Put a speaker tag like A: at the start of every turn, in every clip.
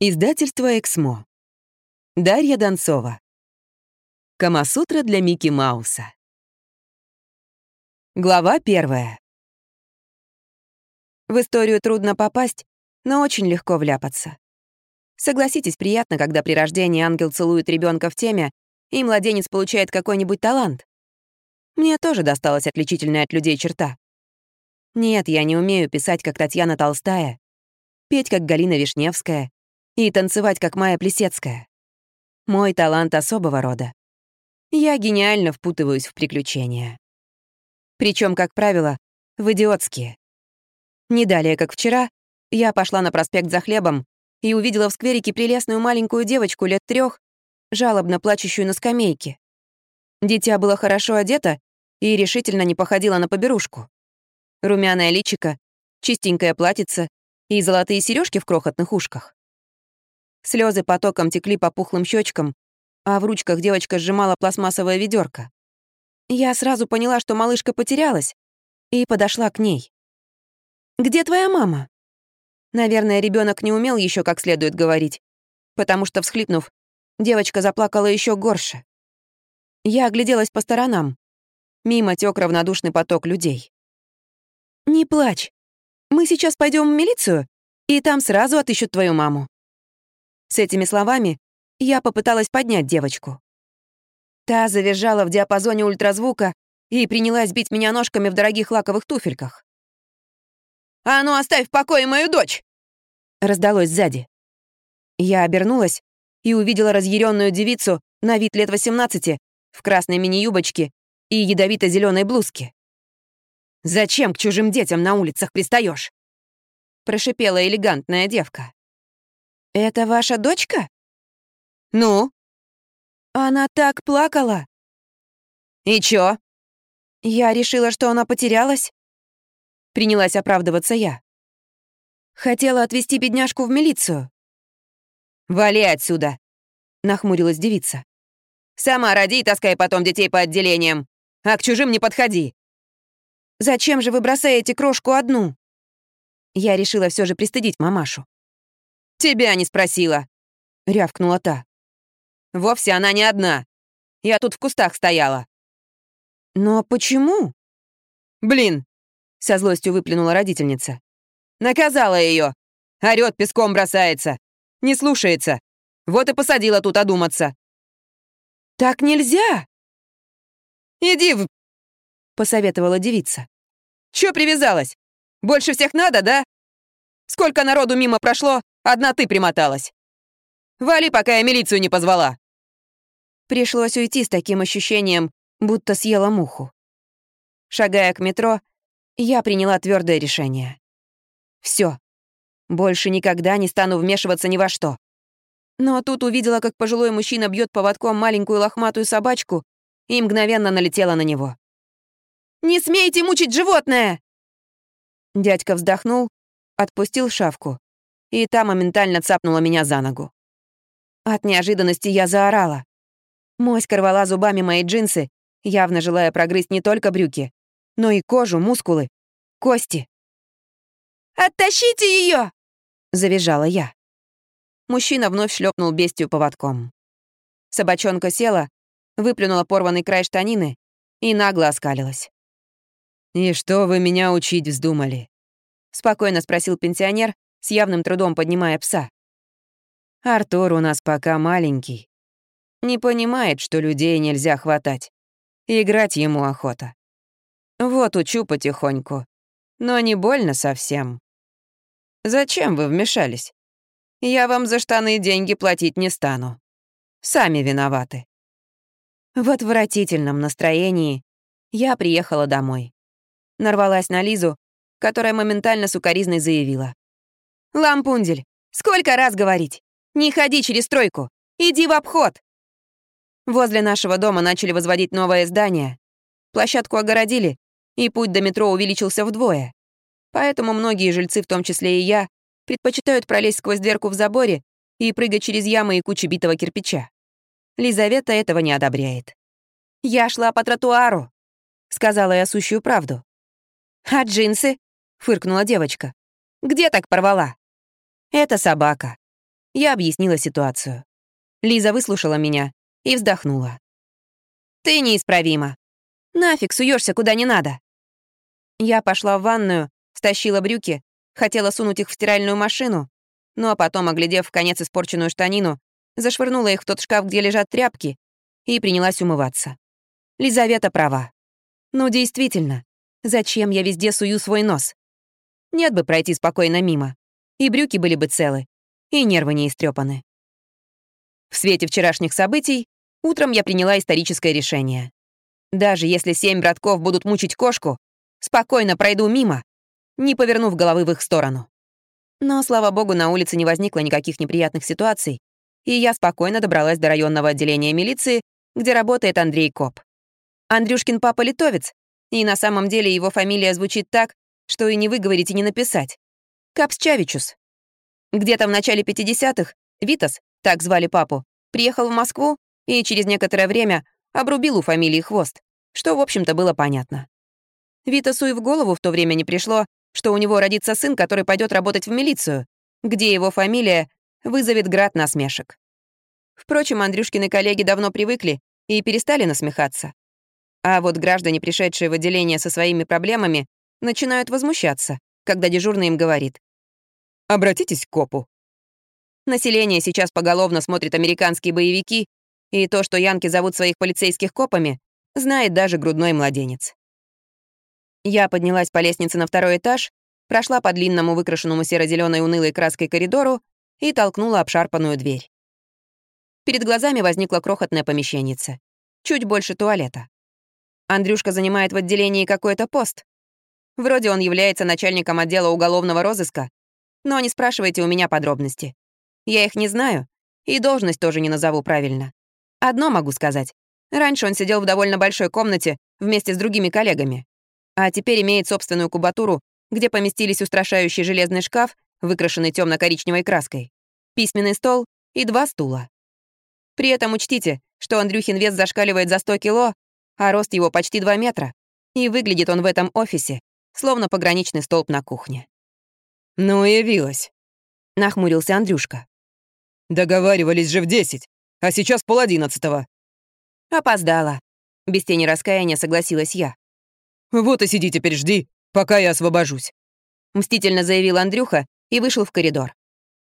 A: Издательство «Эксмо». Дарья Донцова. Камасутра для Микки Мауса. Глава первая. В историю трудно попасть, но очень легко вляпаться. Согласитесь, приятно, когда при рождении ангел целует ребенка в теме, и младенец получает какой-нибудь талант. Мне тоже досталась отличительная от людей черта. Нет, я не умею писать, как Татьяна Толстая, петь, как Галина Вишневская, и танцевать, как Майя Плесецкая. Мой талант особого рода. Я гениально впутываюсь в приключения. Причем, как правило, в идиотские. Не далее, как вчера, я пошла на проспект за хлебом и увидела в скверике прелестную маленькую девочку лет трех, жалобно плачущую на скамейке. Дитя было хорошо одето и решительно не походило на поберушку. Румяное личико, чистенькое платьице и золотые сережки в крохотных ушках. Слезы потоком текли по пухлым щечкам, а в ручках девочка сжимала пластмассовое ведерко. Я сразу поняла, что малышка потерялась, и подошла к ней. «Где твоя мама?» Наверное, ребенок не умел еще как следует говорить, потому что, всхлипнув, девочка заплакала еще горше. Я огляделась по сторонам. Мимо тек равнодушный поток людей. «Не плачь. Мы сейчас пойдем в милицию, и там сразу отыщут твою маму. С этими словами я попыталась поднять девочку. Та завизжала в диапазоне ультразвука и принялась бить меня ножками в дорогих лаковых туфельках. «А ну, оставь в покое мою дочь!» раздалось сзади. Я обернулась и увидела разъяренную девицу на вид лет 18 в красной мини-юбочке и ядовито зеленой блузке. «Зачем к чужим детям на улицах пристаешь? прошипела элегантная девка. «Это ваша дочка?» «Ну?» «Она так плакала». «И чё?» «Я решила, что она потерялась». Принялась оправдываться я. Хотела отвезти бедняжку в милицию. «Вали отсюда!» — нахмурилась девица. «Сама роди и таскай потом детей по отделениям, а к чужим не подходи». «Зачем же вы бросаете крошку одну?» Я решила все же пристыдить мамашу. «Тебя не спросила», — рявкнула та. «Вовсе она не одна. Я тут в кустах стояла». «Но почему?» «Блин!» — со злостью выплюнула родительница. «Наказала ее. Орёт, песком бросается. Не слушается. Вот и посадила тут одуматься». «Так нельзя!» «Иди в...» — посоветовала девица. «Чё привязалась? Больше всех надо, да? Сколько народу мимо прошло, Одна ты примоталась. Вали, пока я милицию не позвала». Пришлось уйти с таким ощущением, будто съела муху. Шагая к метро, я приняла твердое решение. Все, больше никогда не стану вмешиваться ни во что. Но тут увидела, как пожилой мужчина бьет поводком маленькую лохматую собачку и мгновенно налетела на него. «Не смейте мучить животное!» Дядька вздохнул, отпустил шавку и та моментально цапнула меня за ногу. От неожиданности я заорала. Моська рвала зубами мои джинсы, явно желая прогрызть не только брюки, но и кожу, мускулы, кости. «Оттащите ее! завизжала я. Мужчина вновь шлепнул бестию поводком. Собачонка села, выплюнула порванный край штанины и нагло оскалилась. «И что вы меня учить вздумали?» — спокойно спросил пенсионер, с явным трудом поднимая пса. «Артур у нас пока маленький. Не понимает, что людей нельзя хватать. Играть ему охота. Вот учу потихоньку. Но не больно совсем. Зачем вы вмешались? Я вам за штаны деньги платить не стану. Сами виноваты». В отвратительном настроении я приехала домой. Нарвалась на Лизу, которая моментально сукоризной заявила. «Лампундель, сколько раз говорить? Не ходи через стройку, иди в обход!» Возле нашего дома начали возводить новое здание. Площадку огородили, и путь до метро увеличился вдвое. Поэтому многие жильцы, в том числе и я, предпочитают пролезть сквозь дверку в заборе и прыгать через ямы и кучи битого кирпича. Лизавета этого не одобряет. «Я шла по тротуару», — сказала я сущую правду. «А джинсы?» — фыркнула девочка. «Где так порвала?» Это собака. Я объяснила ситуацию. Лиза выслушала меня и вздохнула. «Ты неисправима. Нафиг суешься куда не надо». Я пошла в ванную, стащила брюки, хотела сунуть их в стиральную машину, но потом, оглядев в конец испорченную штанину, зашвырнула их в тот шкаф, где лежат тряпки, и принялась умываться. Лизавета права. Ну, действительно, зачем я везде сую свой нос? Нет бы пройти спокойно мимо. И брюки были бы целы, и нервы не истрепаны. В свете вчерашних событий утром я приняла историческое решение. Даже если семь братков будут мучить кошку, спокойно пройду мимо, не повернув головы в их сторону. Но, слава богу, на улице не возникло никаких неприятных ситуаций, и я спокойно добралась до районного отделения милиции, где работает Андрей Коп. Андрюшкин папа литовец, и на самом деле его фамилия звучит так, что и не выговорить и не написать. Капсчавичус. Где-то в начале 50-х Витас, так звали папу, приехал в Москву и через некоторое время обрубил у фамилии хвост, что, в общем-то, было понятно. Витасу и в голову в то время не пришло, что у него родится сын, который пойдет работать в милицию, где его фамилия вызовет град насмешек. Впрочем, Андрюшкины коллеги давно привыкли и перестали насмехаться. А вот граждане, пришедшие в отделение со своими проблемами, начинают возмущаться, когда дежурный им говорит. «Обратитесь к копу». Население сейчас поголовно смотрит американские боевики, и то, что янки зовут своих полицейских копами, знает даже грудной младенец. Я поднялась по лестнице на второй этаж, прошла по длинному выкрашенному серо зеленой унылой краской коридору и толкнула обшарпанную дверь. Перед глазами возникло крохотное помещеннице. Чуть больше туалета. Андрюшка занимает в отделении какой-то пост. Вроде он является начальником отдела уголовного розыска, но не спрашивайте у меня подробности. Я их не знаю, и должность тоже не назову правильно. Одно могу сказать. Раньше он сидел в довольно большой комнате вместе с другими коллегами, а теперь имеет собственную кубатуру, где поместились устрашающий железный шкаф, выкрашенный темно коричневой краской, письменный стол и два стула. При этом учтите, что Андрюхин вес зашкаливает за 100 кило, а рост его почти 2 метра, и выглядит он в этом офисе, словно пограничный столб на кухне.
B: «Ну, явилась», — нахмурился Андрюшка. «Договаривались же в десять, а сейчас пол одиннадцатого».
A: «Опоздала», — без тени раскаяния согласилась я.
B: «Вот и сиди теперь жди, пока я освобожусь», —
A: мстительно заявил Андрюха и вышел в коридор.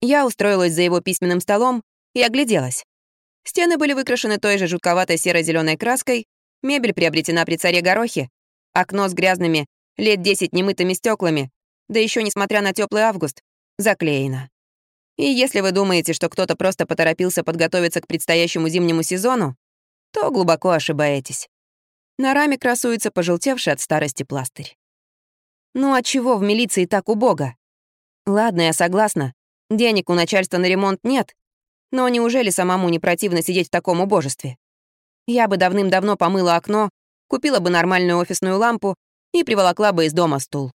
A: Я устроилась за его письменным столом и огляделась. Стены были выкрашены той же жутковатой серо зеленой краской, мебель приобретена при царе Горохе, окно с грязными, лет 10 немытыми стеклами, да еще несмотря на теплый август, заклеено. И если вы думаете, что кто-то просто поторопился подготовиться к предстоящему зимнему сезону, то глубоко ошибаетесь. На раме красуется пожелтевший от старости пластырь. Ну а чего в милиции так убого? Ладно, я согласна. Денег у начальства на ремонт нет. Но неужели самому не противно сидеть в таком убожестве? Я бы давным-давно помыла окно, купила бы нормальную офисную лампу и приволокла бы из дома стул.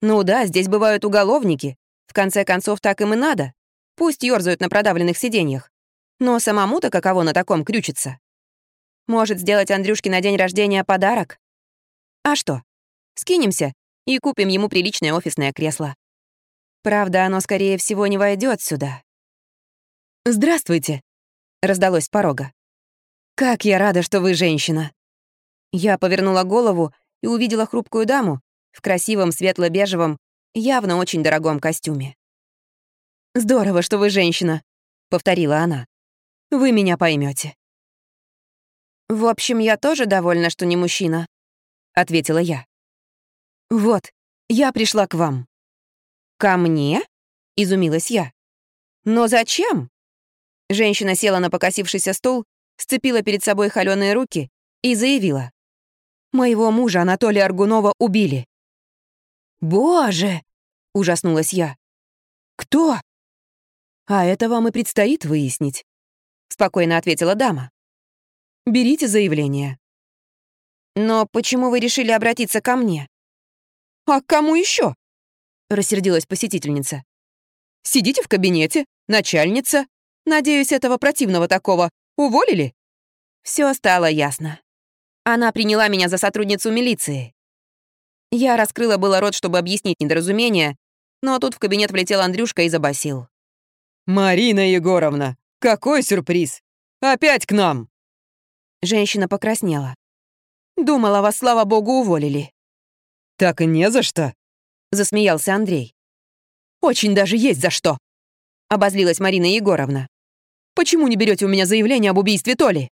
A: Ну да, здесь бывают уголовники, в конце концов, так им и надо. Пусть ёрзают на продавленных сиденьях. Но самому-то каково на таком крючиться? Может, сделать Андрюшке на день рождения подарок? А что? Скинемся и купим ему приличное офисное кресло. Правда, оно, скорее всего, не войдет сюда.
B: «Здравствуйте», — раздалось с порога. «Как я рада, что вы женщина».
A: Я повернула голову и увидела хрупкую даму в красивом светло-бежевом явно очень дорогом костюме.
B: «Здорово, что вы женщина», — повторила она. «Вы меня поймете.
A: «В общем, я тоже довольна, что не мужчина», — ответила я.
B: «Вот, я пришла к вам».
A: «Ко мне?» — изумилась я. «Но зачем?» Женщина села на покосившийся стул, сцепила перед собой холёные руки и заявила. «Моего мужа Анатолия Аргунова убили».
B: «Боже!» — ужаснулась я. «Кто?»
A: «А это вам и предстоит выяснить», — спокойно ответила дама. «Берите заявление». «Но почему вы решили обратиться ко мне?»
B: «А к кому еще?
A: рассердилась посетительница.
B: «Сидите в кабинете, начальница. Надеюсь, этого противного такого уволили?»
A: Все стало ясно. Она приняла меня за сотрудницу милиции. Я раскрыла было рот, чтобы объяснить недоразумение, но тут в кабинет влетел Андрюшка и забасил.
B: «Марина Егоровна, какой сюрприз! Опять к нам!»
A: Женщина покраснела. «Думала, вас, слава богу, уволили».
B: «Так и не за что», —
A: засмеялся Андрей. «Очень даже есть за что», — обозлилась Марина Егоровна. «Почему не берете у меня заявление об убийстве Толи?»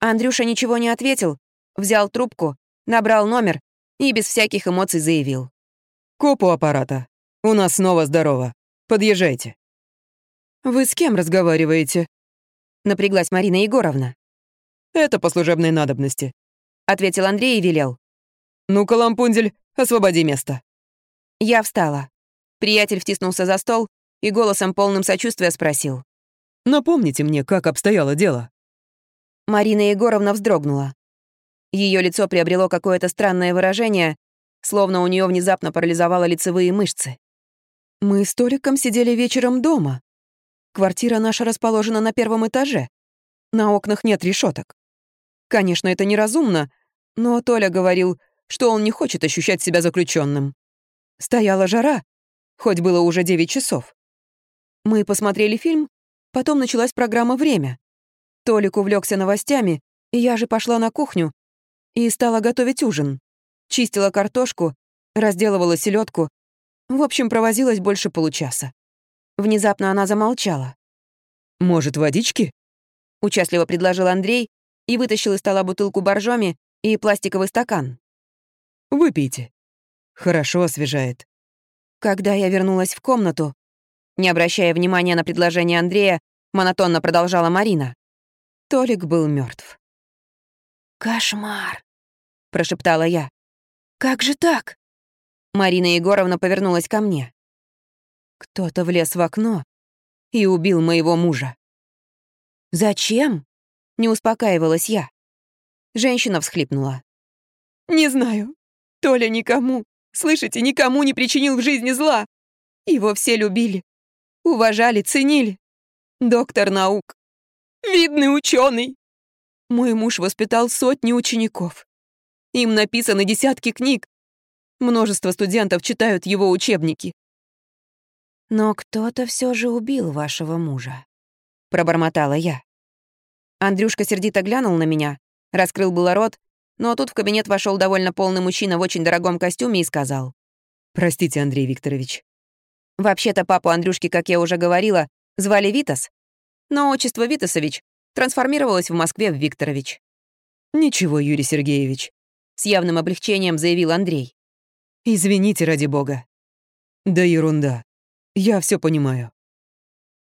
A: Андрюша ничего не ответил, взял трубку, набрал номер и без всяких эмоций заявил.
B: «Копу аппарата. У нас снова здорово. Подъезжайте». «Вы с кем разговариваете?»
A: Напряглась Марина Егоровна.
B: «Это по служебной надобности», —
A: ответил Андрей и велел.
B: «Ну-ка, лампундель, освободи место».
A: Я встала. Приятель втиснулся за стол и голосом полным сочувствия спросил.
B: «Напомните мне, как обстояло дело».
A: Марина Егоровна вздрогнула. Ее лицо приобрело какое-то странное выражение, словно у нее внезапно парализовало лицевые мышцы. «Мы с Толиком сидели вечером дома. Квартира наша расположена на первом этаже. На окнах нет решеток. Конечно, это неразумно, но Толя говорил, что он не хочет ощущать себя заключенным. Стояла жара, хоть было уже 9 часов. Мы посмотрели фильм, потом началась программа «Время». Толик увлекся новостями, и я же пошла на кухню и стала готовить ужин. Чистила картошку, разделывала селедку. В общем, провозилась больше получаса. Внезапно она замолчала.
B: «Может, водички?»
A: — участливо предложил Андрей и вытащил из стола бутылку боржоми и пластиковый стакан.
B: «Выпейте. Хорошо освежает».
A: Когда я вернулась в комнату, не обращая внимания на предложение Андрея, монотонно продолжала Марина. Толик был мертв. «Кошмар!» — прошептала я. «Как же так?» Марина Егоровна повернулась ко мне. Кто-то влез в окно и убил моего мужа. «Зачем?» — не успокаивалась я. Женщина всхлипнула. «Не знаю. Толя никому, слышите, никому не причинил в жизни зла. Его все любили, уважали, ценили. Доктор наук. Видный ученый. Мой муж воспитал сотни учеников. Им написаны десятки книг. Множество студентов читают его учебники. «Но кто-то все же убил вашего мужа», — пробормотала я. Андрюшка сердито глянул на меня, раскрыл было рот, но тут в кабинет вошел довольно полный мужчина в очень дорогом костюме и сказал.
B: «Простите, Андрей Викторович».
A: Вообще-то папу Андрюшки, как я уже говорила, звали Витас, но отчество Витасович трансформировалось в Москве в Викторович.
B: «Ничего, Юрий Сергеевич», — с явным облегчением заявил Андрей. «Извините, ради бога». «Да ерунда. Я все понимаю».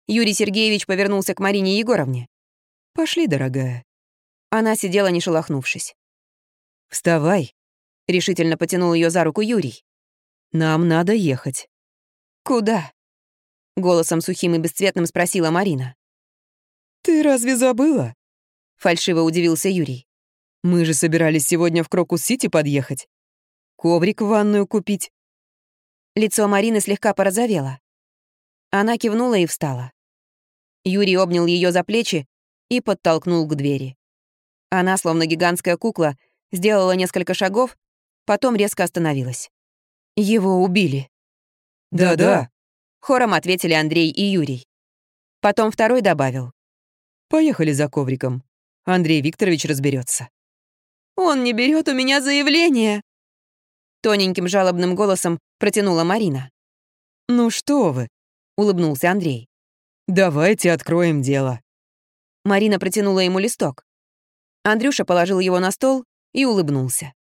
A: Юрий Сергеевич повернулся к Марине Егоровне.
B: «Пошли, дорогая».
A: Она сидела, не шелохнувшись.
B: «Вставай», — решительно потянул ее за руку Юрий. «Нам надо ехать».
A: «Куда?» — голосом сухим и бесцветным спросила Марина.
B: «Ты разве забыла?»
A: — фальшиво удивился Юрий.
B: «Мы же собирались сегодня в Крокус-Сити подъехать. Коврик в ванную купить».
A: Лицо Марины слегка порозовело. Она кивнула и встала. Юрий обнял ее за плечи и подтолкнул к двери. Она, словно гигантская кукла, сделала несколько шагов, потом резко остановилась. Его убили.
B: «Да-да», —
A: хором ответили Андрей и Юрий. Потом второй добавил.
B: «Поехали за ковриком. Андрей Викторович разберется.
A: «Он не берет у меня заявление!» Тоненьким жалобным голосом протянула Марина.
B: «Ну что вы?» — улыбнулся Андрей. «Давайте откроем дело».
A: Марина протянула ему листок. Андрюша положил его на стол и улыбнулся.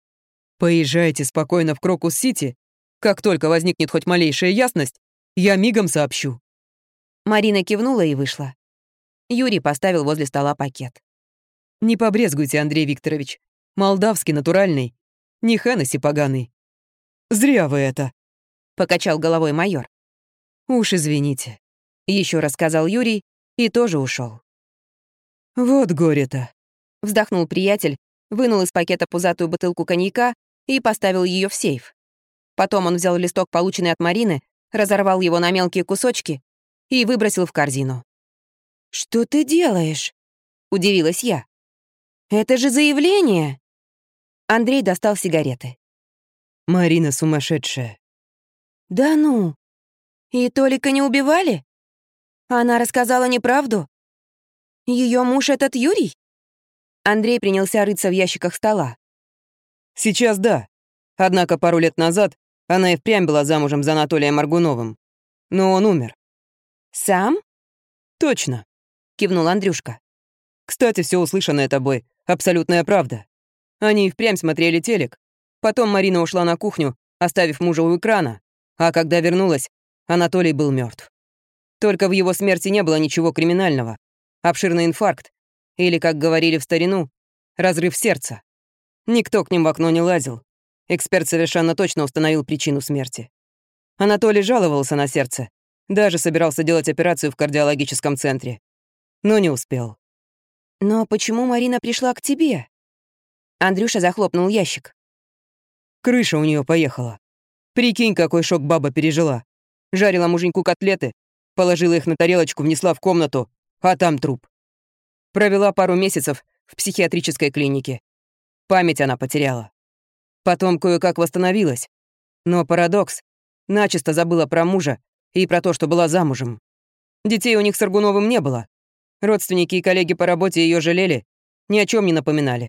B: «Поезжайте спокойно в Крокус-Сити. Как только возникнет хоть малейшая ясность, я мигом сообщу».
A: Марина кивнула и вышла. Юрий поставил возле стола пакет.
B: «Не побрезгуйте, Андрей Викторович. Молдавский, натуральный. Не Hennessy поганый. Зря вы это», — покачал головой майор. «Уж извините», — еще раз сказал Юрий и тоже ушел. «Вот горе-то»,
A: Вздохнул приятель, вынул из пакета пузатую бутылку коньяка и поставил ее в сейф. Потом он взял листок, полученный от Марины, разорвал его на мелкие кусочки и выбросил в корзину. «Что ты делаешь?» — удивилась я. «Это же заявление!» Андрей достал сигареты.
B: «Марина сумасшедшая».
A: «Да ну? И Толика не убивали?» Она рассказала неправду? Ее муж этот Юрий? Андрей принялся рыться в ящиках стола.
B: Сейчас да. Однако пару лет назад она и впрямь была замужем за Анатолием Аргуновым. Но он умер.
A: Сам?
B: Точно,
A: кивнул Андрюшка.
B: Кстати, все услышанное тобой — абсолютная правда. Они и впрямь смотрели телек. Потом Марина ушла на кухню, оставив мужа у экрана, а когда вернулась, Анатолий был мертв. Только в его смерти не было ничего криминального. Обширный инфаркт, или, как говорили в старину, разрыв сердца. Никто к ним в окно не лазил. Эксперт совершенно точно установил причину смерти. Анатолий жаловался на сердце. Даже собирался делать операцию в кардиологическом центре. Но не успел.
A: «Но почему Марина пришла к тебе?» Андрюша захлопнул ящик.
B: Крыша у нее поехала. Прикинь, какой шок баба пережила. Жарила муженьку котлеты, положила их на тарелочку, внесла в комнату, а там труп. Провела пару месяцев в психиатрической клинике. Память она потеряла. Потом кое-как восстановилась. Но парадокс. Начисто забыла про мужа и про то, что была замужем. Детей у них с Аргуновым не было. Родственники и коллеги по работе ее жалели, ни о чем не напоминали.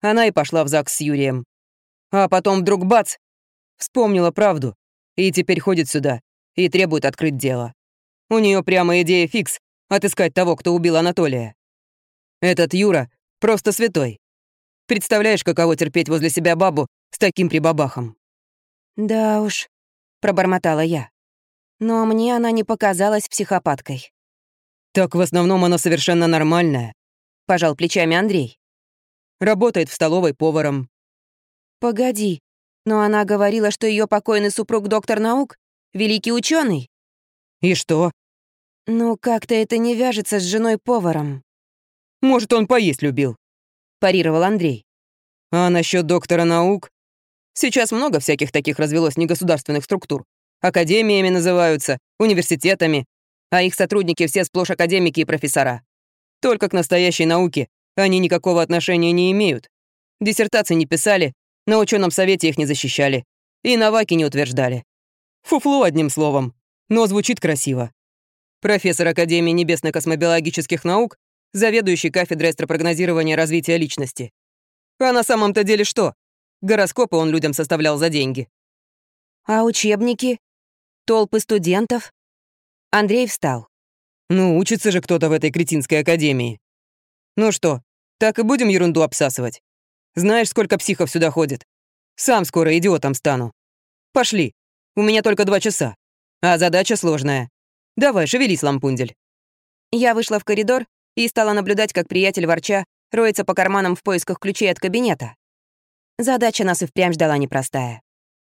B: Она и пошла в ЗАГС с Юрием. А потом вдруг бац! Вспомнила правду. И теперь ходит сюда и требует открыть дело. У нее прямо идея фикс — отыскать того, кто убил Анатолия. Этот Юра просто святой. Представляешь, каково терпеть возле себя бабу с таким прибабахом?
A: «Да уж», — пробормотала я. Но мне она не показалась психопаткой.
B: «Так в основном она совершенно нормальная», — пожал плечами Андрей. «Работает в столовой поваром».
A: «Погоди, но она говорила, что ее покойный супруг доктор наук, великий ученый.
B: «И что?»
A: «Ну, как-то это не вяжется с женой-поваром».
B: «Может, он поесть любил», — парировал Андрей. «А насчет доктора наук? Сейчас много всяких таких развелось негосударственных структур. Академиями называются, университетами, а их сотрудники все сплошь академики и профессора. Только к настоящей науке они никакого отношения не имеют. Диссертации не писали, на ученом совете их не защищали. И на ВАКе не утверждали. Фуфло, одним словом. Но звучит красиво. Профессор Академии небесно-космобиологических наук, заведующий кафедрой астропрогнозирования развития личности. А на самом-то деле что? Гороскопы он людям составлял за деньги.
A: А учебники? Толпы студентов? Андрей встал.
B: «Ну, учится же кто-то в этой кретинской академии. Ну что, так и будем ерунду обсасывать? Знаешь, сколько психов сюда ходит? Сам скоро идиотом стану. Пошли, у меня только два часа. А задача сложная. Давай, шевелись, лампундель».
A: Я вышла в коридор и стала наблюдать, как приятель ворча роется по карманам в поисках ключей от кабинета. Задача нас и впрямь ждала непростая.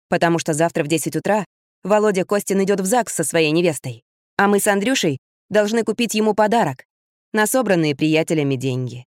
A: Потому что завтра в 10 утра Володя Костин идет в ЗАГС со своей невестой а мы с Андрюшей должны купить ему подарок на собранные приятелями деньги.